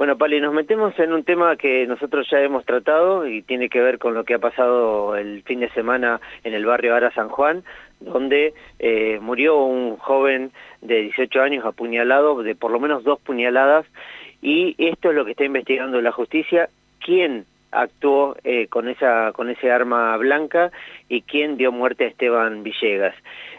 Bueno, Pali, nos metemos en un tema que nosotros ya hemos tratado y tiene que ver con lo que ha pasado el fin de semana en el barrio Ara San Juan, donde eh, murió un joven de 18 años apuñalado, de por lo menos dos puñaladas, y esto es lo que está investigando la justicia. ¿Quién actuó eh, con esa con ese arma blanca y quién dio muerte a Esteban Villegas.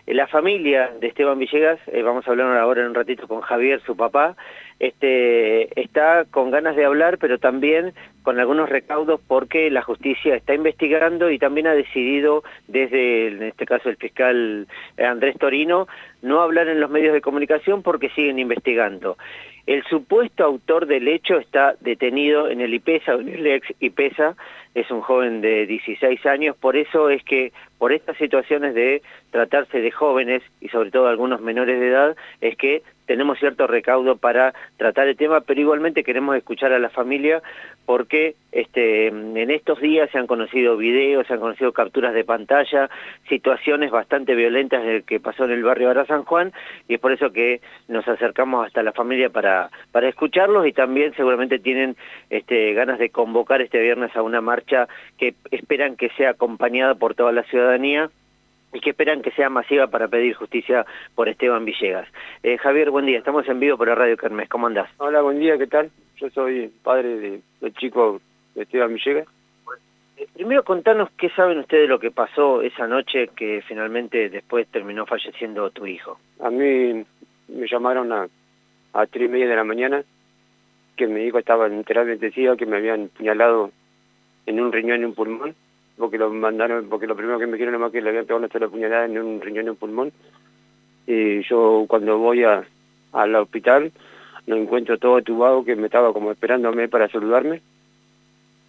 Eh, la familia de Esteban Villegas, eh, vamos a hablar ahora en un ratito con Javier, su papá, este, está con ganas de hablar, pero también con algunos recaudos porque la justicia está investigando y también ha decidido desde, en este caso el fiscal Andrés Torino, no hablar en los medios de comunicación porque siguen investigando. El supuesto autor del hecho está detenido en el IPESA, en el ex IPESA, es un joven de 16 años, por eso es que, por estas situaciones de tratarse de jóvenes y sobre todo algunos menores de edad, es que tenemos cierto recaudo para tratar el tema, pero igualmente queremos escuchar a la familia porque este, en estos días se han conocido videos, se han conocido capturas de pantalla, situaciones bastante violentas de que pasó en el barrio Ara San Juan y es por eso que nos acercamos hasta la familia para, para escucharlos y también seguramente tienen este, ganas de convocar este viernes a una marcha que esperan que sea acompañada por toda la ciudadanía y que esperan que sea masiva para pedir justicia por Esteban Villegas. Eh, Javier, buen día, estamos en vivo por la Radio Kermés, ¿cómo andás? Hola, buen día, ¿qué tal? Yo soy padre de, del chico Esteban Villegas. Eh, primero contanos qué saben ustedes de lo que pasó esa noche que finalmente después terminó falleciendo tu hijo. A mí me llamaron a, a tres y media de la mañana que mi hijo estaba enteramente decía que me habían puñalado en un riñón y un pulmón porque lo mandaron, porque lo primero que me dijeron es que le habían pegado una sola puñalada en un riñón y un pulmón. Y yo cuando voy a, al hospital lo encuentro todo tubado que me estaba como esperándome para saludarme.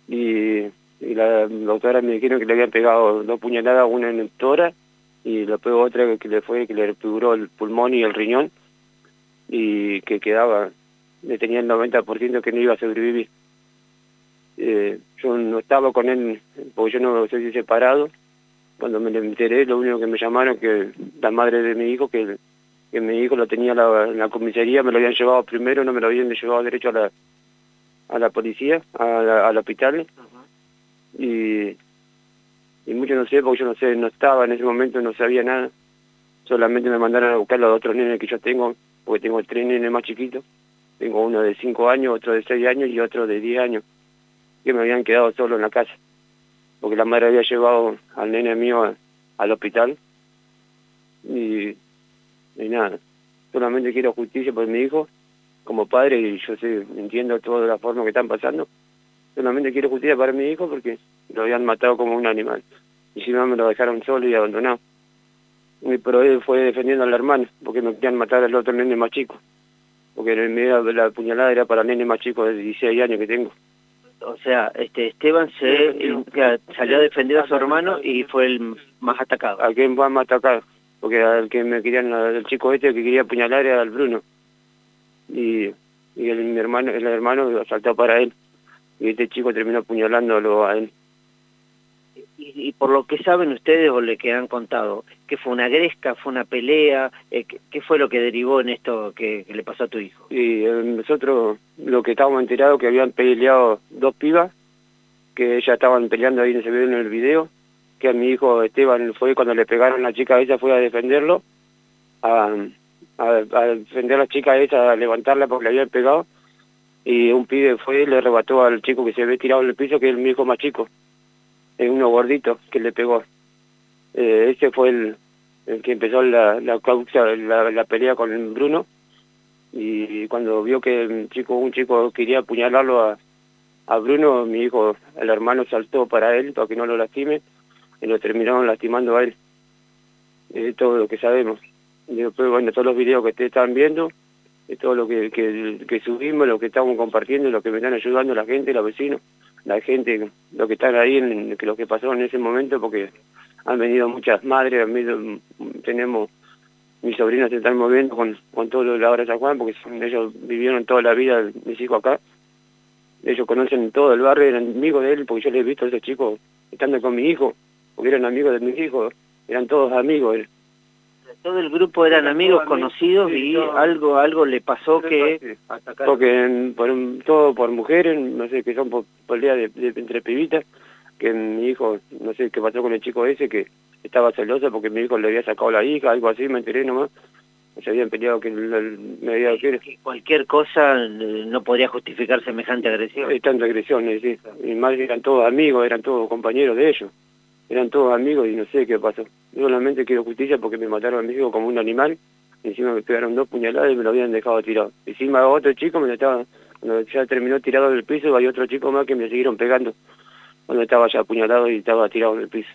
Y, y la doctora me dijeron que le habían pegado dos puñaladas, una en el tórax y le pegó otra que le fue, que le figuró el pulmón y el riñón y que quedaba, le tenía el 90% que no iba a sobrevivir. Eh, yo no estaba con él, porque yo no estoy separado. Cuando me enteré, lo único que me llamaron que la madre de mi hijo, que, que mi hijo lo tenía en la comisaría, me lo habían llevado primero, no me lo habían llevado derecho a la, a la policía, al hospital. Y, y mucho no sé, porque yo no sé, no estaba en ese momento, no sabía nada. Solamente me mandaron a buscar los otros nenes que yo tengo, porque tengo tres nenes más chiquitos. Tengo uno de cinco años, otro de seis años y otro de diez años que me habían quedado solo en la casa, porque la madre había llevado al nene mío al hospital. Y, nada, solamente quiero justicia por mi hijo como padre y yo sé, entiendo toda la forma que están pasando, solamente quiero justicia para mi hijo porque lo habían matado como un animal. Y si no me lo dejaron solo y abandonado. Y, pero él fue defendiendo al hermano porque me querían matar al otro nene más chico, porque la puñalada era para el nene más chico de 16 años que tengo o sea, este Esteban se salió a defender a su hermano y fue el más atacado. ¿A quién fue más atacado? Porque al que me querían, el chico este que quería apuñalar era el Bruno. Y, y el, mi hermano, el hermano saltó para él. Y este chico terminó apuñalándolo a él y, por lo que saben ustedes o le que han contado, ¿qué fue una gresca, fue una pelea? Eh, ¿qué, fue lo que derivó en esto que, le pasó a tu hijo? Y eh, nosotros lo que estábamos enterados que habían peleado dos pibas, que ellas estaban peleando ahí, se ve en el video, que a mi hijo Esteban fue cuando le pegaron a la chica ella fue a defenderlo, a, a, defender a la chica esa, a levantarla porque le habían pegado, y un pibe fue y le arrebató al chico que se ve tirado en el piso, que es mi hijo más chico uno gordito que le pegó. Eh, ese fue el, que empezó la, la, la, la pelea con Bruno y cuando vio que un chico, un chico quería apuñalarlo a, a Bruno, mi hijo, el hermano saltó para él para que no lo lastime y lo terminaron lastimando a él. Es todo lo que sabemos. Y después, bueno, todos los videos que ustedes están viendo, todo lo que, que, que subimos, lo que estamos compartiendo, lo que me están ayudando la gente, los vecinos la gente, lo que están ahí, en, lo que pasó en ese momento, porque han venido muchas madres, tenemos, mis sobrinos se están moviendo con, con todo lo de la obra de San Juan, porque ellos vivieron toda la vida, mis hijos acá, ellos conocen todo el barrio, eran amigos de él, porque yo les he visto a esos chicos estando con mi hijo, porque eran amigos de mis hijos, eran todos amigos. Todo el grupo eran amigos, conocidos y algo algo le pasó que... Porque por, todo por mujeres, no sé, que son por, por día de, entre pibitas, que mi hijo, no sé qué pasó con el chico ese, que estaba celoso porque mi hijo le había sacado la hija, algo así, me enteré nomás. Se habían peleado que me había... Que cualquier cosa eh, no podría justificar semejante agresión. Eh, tanta agresión, sí. Mi madre eran todos amigos, eran todos compañeros de ellos eran todos amigos y no sé qué pasó. Yo solamente quiero justicia porque me mataron a mi hijo como un animal, encima me pegaron dos puñaladas y me lo habían dejado tirado. Encima otro chico me lo estaba, cuando ya terminó tirado en el piso, hay otro chico más que me siguieron pegando cuando estaba ya apuñalado y estaba tirado en el piso.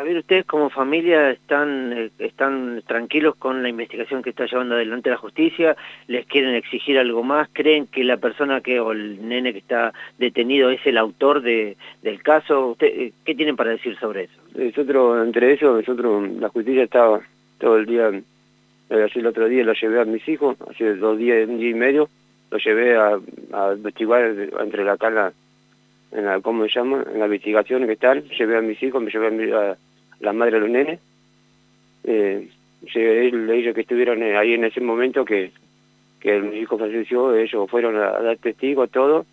A ver, ustedes como familia están, eh, están tranquilos con la investigación que está llevando adelante la justicia, les quieren exigir algo más, creen que la persona que o el nene que está detenido es el autor de, del caso. ¿Usted, eh, ¿Qué tienen para decir sobre eso? Nosotros, entre eso, nosotros, la justicia estaba todo el día, eh, así el otro día lo llevé a mis hijos, hace dos días, un día y medio, lo llevé a, investigar entre la cala en la, ¿cómo se llama? En la investigación que están, llevé a mis hijos, me llevé a la madre de los nenes. Eh, ellos que estuvieron eh, ahí en ese momento que, que mi hijo falleció, ellos fueron a, dar testigo, todo.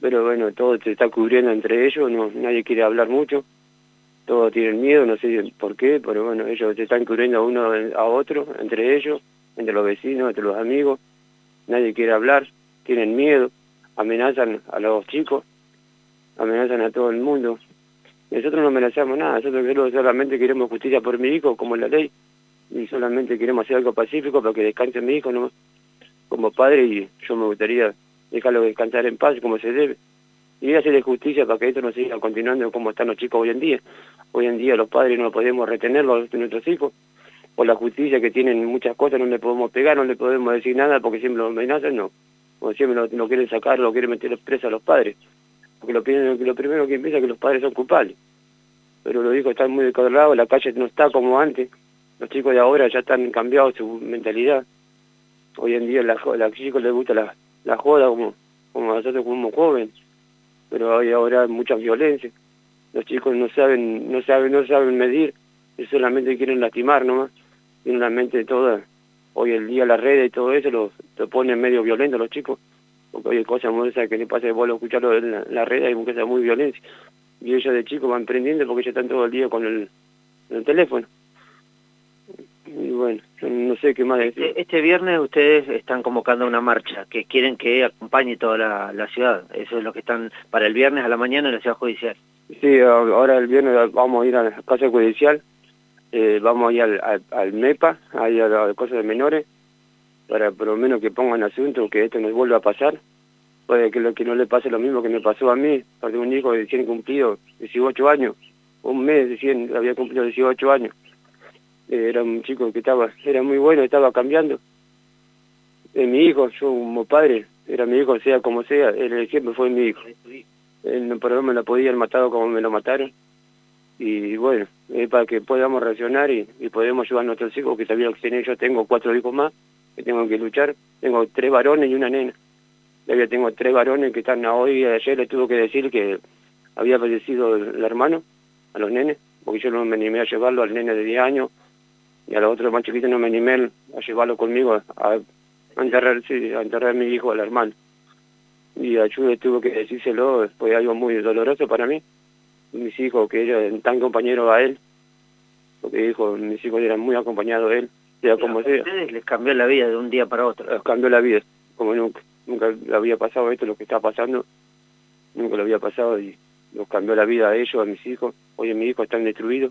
Pero bueno, todo se está cubriendo entre ellos, no nadie quiere hablar mucho. Todos tienen miedo, no sé por qué, pero bueno, ellos se están cubriendo uno a otro, entre ellos, entre los vecinos, entre los amigos. Nadie quiere hablar, tienen miedo, amenazan a los chicos, amenazan a todo el mundo. Nosotros no amenazamos nada, nosotros solamente queremos justicia por mi hijo, como la ley, y solamente queremos hacer algo pacífico para que descanse mi hijo ¿no? como padre, y yo me gustaría dejarlo descansar en paz como se debe. Y hacerle justicia para que esto no siga continuando como están los chicos hoy en día. Hoy en día los padres no podemos retenerlos de nuestros hijos, por la justicia que tienen muchas cosas, no le podemos pegar, no le podemos decir nada porque siempre lo amenazan, no. O siempre lo, quieren sacar, lo quieren meter presa a los padres porque lo, lo primero que empieza es que los padres son culpables. Pero los hijos están muy descuadrados, la calle no está como antes. Los chicos de ahora ya están cambiados su mentalidad. Hoy en día a los chicos les gusta la, la joda como, como nosotros como jóvenes. Pero hay ahora mucha violencia. Los chicos no saben, no saben, no saben medir, solamente quieren lastimar nomás. Tienen la mente toda. Hoy en día la red y todo eso lo, lo ponen medio violento los chicos porque hay cosas muy que le pasa de vuelo escucharlo en la, red, hay cosas muy violencia. Y ellos de chicos van prendiendo porque ellos están todo el día con el, el teléfono. Y bueno, no sé qué más decir. Este, este, viernes ustedes están convocando una marcha que quieren que acompañe toda la, la ciudad. Eso es lo que están para el viernes a la mañana en la ciudad judicial. Sí, ahora el viernes vamos a ir a la casa judicial, eh, vamos a ir al, al, MEPA, ahí a las cosas de menores, para por lo menos que pongan asunto, que esto no vuelva a pasar. Puede que, lo, que no le pase lo mismo que me pasó a mí, porque un hijo de 100 cumplido, 18 años, un mes de 100 había cumplido 18 años. Eh, era un chico que estaba, era muy bueno, estaba cambiando. Eh, mi hijo, yo como padre, era mi hijo, sea como sea, él siempre fue mi hijo. Él por lo me lo podían matado como me lo mataron. Y bueno, es para que podamos reaccionar y, y podemos ayudar a nuestros hijos, que sabían que yo tengo cuatro hijos más, que tengo que luchar. Tengo tres varones y una nena. Todavía tengo tres varones que están hoy, ayer les tuvo que decir que había fallecido el, hermano, a los nenes, porque yo no me animé a llevarlo al nene de 10 años, y a los otros más chiquitos no me animé a llevarlo conmigo a, enterrar, sí, a enterrar a mi hijo, al hermano. Y a Chude tuvo que decírselo, fue algo muy doloroso para mí. Mis hijos, que eran tan compañeros a él, porque dijo, mis hijos eran muy acompañados de él, sea como sea. ustedes les cambió la vida de un día para otro. Les cambió la vida, como nunca. Nunca le había pasado esto, lo que está pasando. Nunca lo había pasado y nos cambió la vida a ellos, a mis hijos. Hoy mis hijos están destruidos.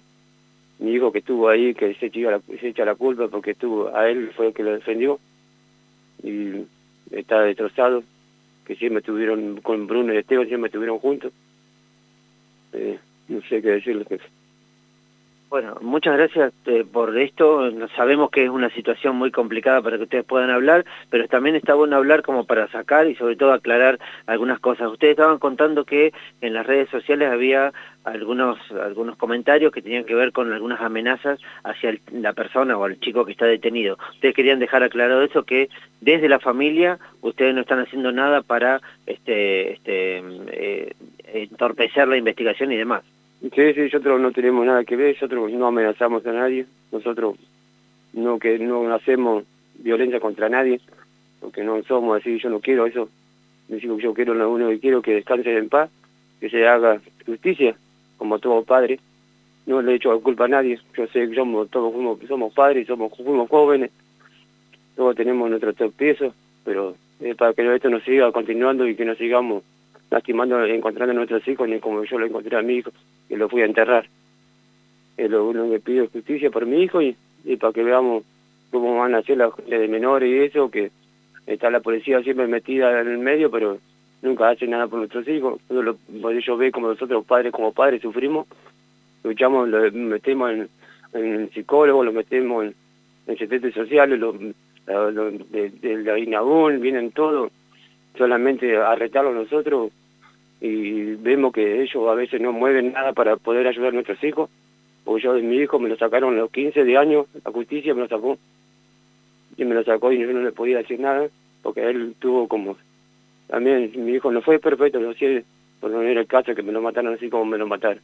Mi hijo que estuvo ahí, que se echa la, se echa la culpa porque estuvo a él fue el que lo defendió. Y está destrozado. Que siempre estuvieron con Bruno y Esteban, siempre estuvieron juntos. Eh, no sé qué decirles. Bueno, muchas gracias eh, por esto. Sabemos que es una situación muy complicada para que ustedes puedan hablar, pero también está bueno hablar como para sacar y sobre todo aclarar algunas cosas. Ustedes estaban contando que en las redes sociales había algunos algunos comentarios que tenían que ver con algunas amenazas hacia la persona o al chico que está detenido. Ustedes querían dejar aclarado eso que desde la familia ustedes no están haciendo nada para este, este eh, entorpecer la investigación y demás. Sí, sí, nosotros no tenemos nada que ver, nosotros no amenazamos a nadie, nosotros no que no hacemos violencia contra nadie, porque no somos así, yo no quiero eso. Yo quiero lo único que quiero que descanse en paz, que se haga justicia, como todo padre. No le he hecho culpa a nadie, yo sé que somos, todos somos, somos padres, somos, fuimos jóvenes, todos tenemos nuestro peso, pero es para que esto no siga continuando y que no sigamos lastimando, encontrando a nuestros hijos, ni como yo lo encontré a mi hijo, que lo fui a enterrar. Es lo único que pido justicia por mi hijo y, y para que veamos cómo van a hacer las de menores y eso, que está la policía siempre metida en el medio, pero nunca hace nada por nuestros hijos. Lo, ellos ven como nosotros padres, como padres sufrimos, luchamos, lo metemos en, en psicólogos, lo metemos en, en sociales, lo, de, de, la INABUN, vienen todos, solamente a retarlo nosotros y vemos que ellos a veces no mueven nada para poder ayudar a nuestros hijos, porque yo de mi hijo me lo sacaron a los 15 de años, la justicia me lo sacó, y me lo sacó y yo no le podía decir nada, porque él tuvo como, también mi hijo no fue perfecto, lo sé, por no era el caso que me lo mataron así como me lo mataron.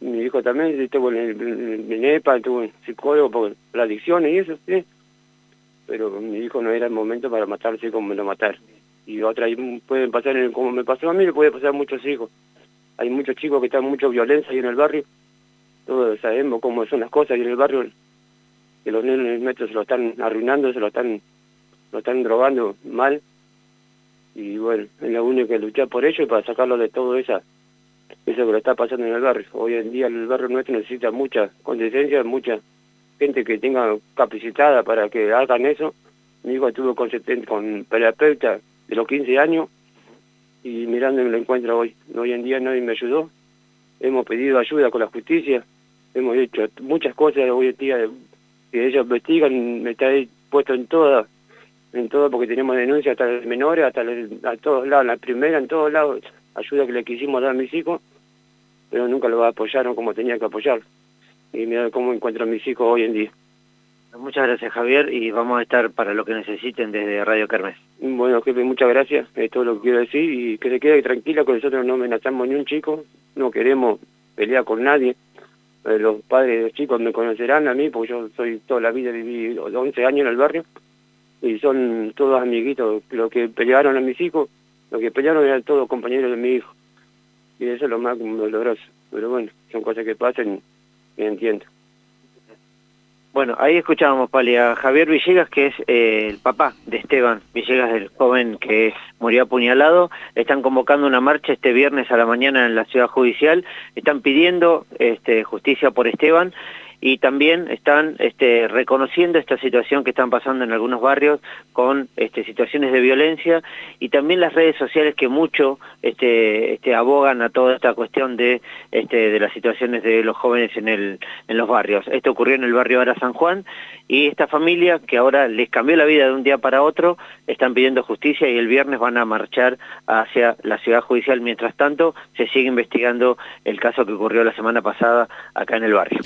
Mi hijo también estuvo en el, NEPA, estuvo en psicólogo por la adicción y eso, sí. Pero mi hijo no era el momento para matarse como me lo mataron. Y otra, pueden pasar, como me pasó a mí, le puede pasar a muchos hijos. Hay muchos chicos que están mucho violencia ahí en el barrio. Todos sabemos cómo son las cosas y en el barrio que los niños metros se lo están arruinando, se lo están, lo están drogando mal. Y bueno, es lo único que luchar por ello y para sacarlo de todo esa, eso que lo está pasando en el barrio. Hoy en día el barrio nuestro necesita mucha conciencia, mucha gente que tenga capacitada para que hagan eso. Mi hijo estuvo con, con terapeuta de los 15 años y mirando me lo encuentro hoy. Hoy en día nadie me ayudó. Hemos pedido ayuda con la justicia, hemos hecho muchas cosas hoy en día que ellos investigan, me está puesto en todas, en todo porque tenemos denuncias hasta los menores, hasta a todos lados, la primera, en todos lados, ayuda que le quisimos dar a mis hijos, pero nunca lo apoyaron como tenía que apoyar. Y mira cómo encuentro a mis hijos hoy en día. Muchas gracias Javier y vamos a estar para lo que necesiten desde Radio Kermés. Bueno jefe, muchas gracias, es todo lo que quiero decir y que se quede tranquila que nosotros no amenazamos ni un chico, no queremos pelear con nadie, eh, los padres de los chicos me conocerán a mí, porque yo soy toda la vida, viví 11 años en el barrio, y son todos amiguitos, los que pelearon a mis hijos, los que pelearon eran todos compañeros de mi hijo, y eso es lo más doloroso, pero bueno, son cosas que pasan y entiendo. Bueno, ahí escuchábamos, Pali, a Javier Villegas, que es eh, el papá de Esteban Villegas, el joven que murió apuñalado. Están convocando una marcha este viernes a la mañana en la ciudad judicial. Están pidiendo este, justicia por Esteban y también están este, reconociendo esta situación que están pasando en algunos barrios con este, situaciones de violencia y también las redes sociales que mucho este, este, abogan a toda esta cuestión de, este, de las situaciones de los jóvenes en, el, en los barrios. Esto ocurrió en el barrio Ara San Juan y esta familia que ahora les cambió la vida de un día para otro están pidiendo justicia y el viernes van a marchar hacia la ciudad judicial. Mientras tanto, se sigue investigando el caso que ocurrió la semana pasada acá en el barrio.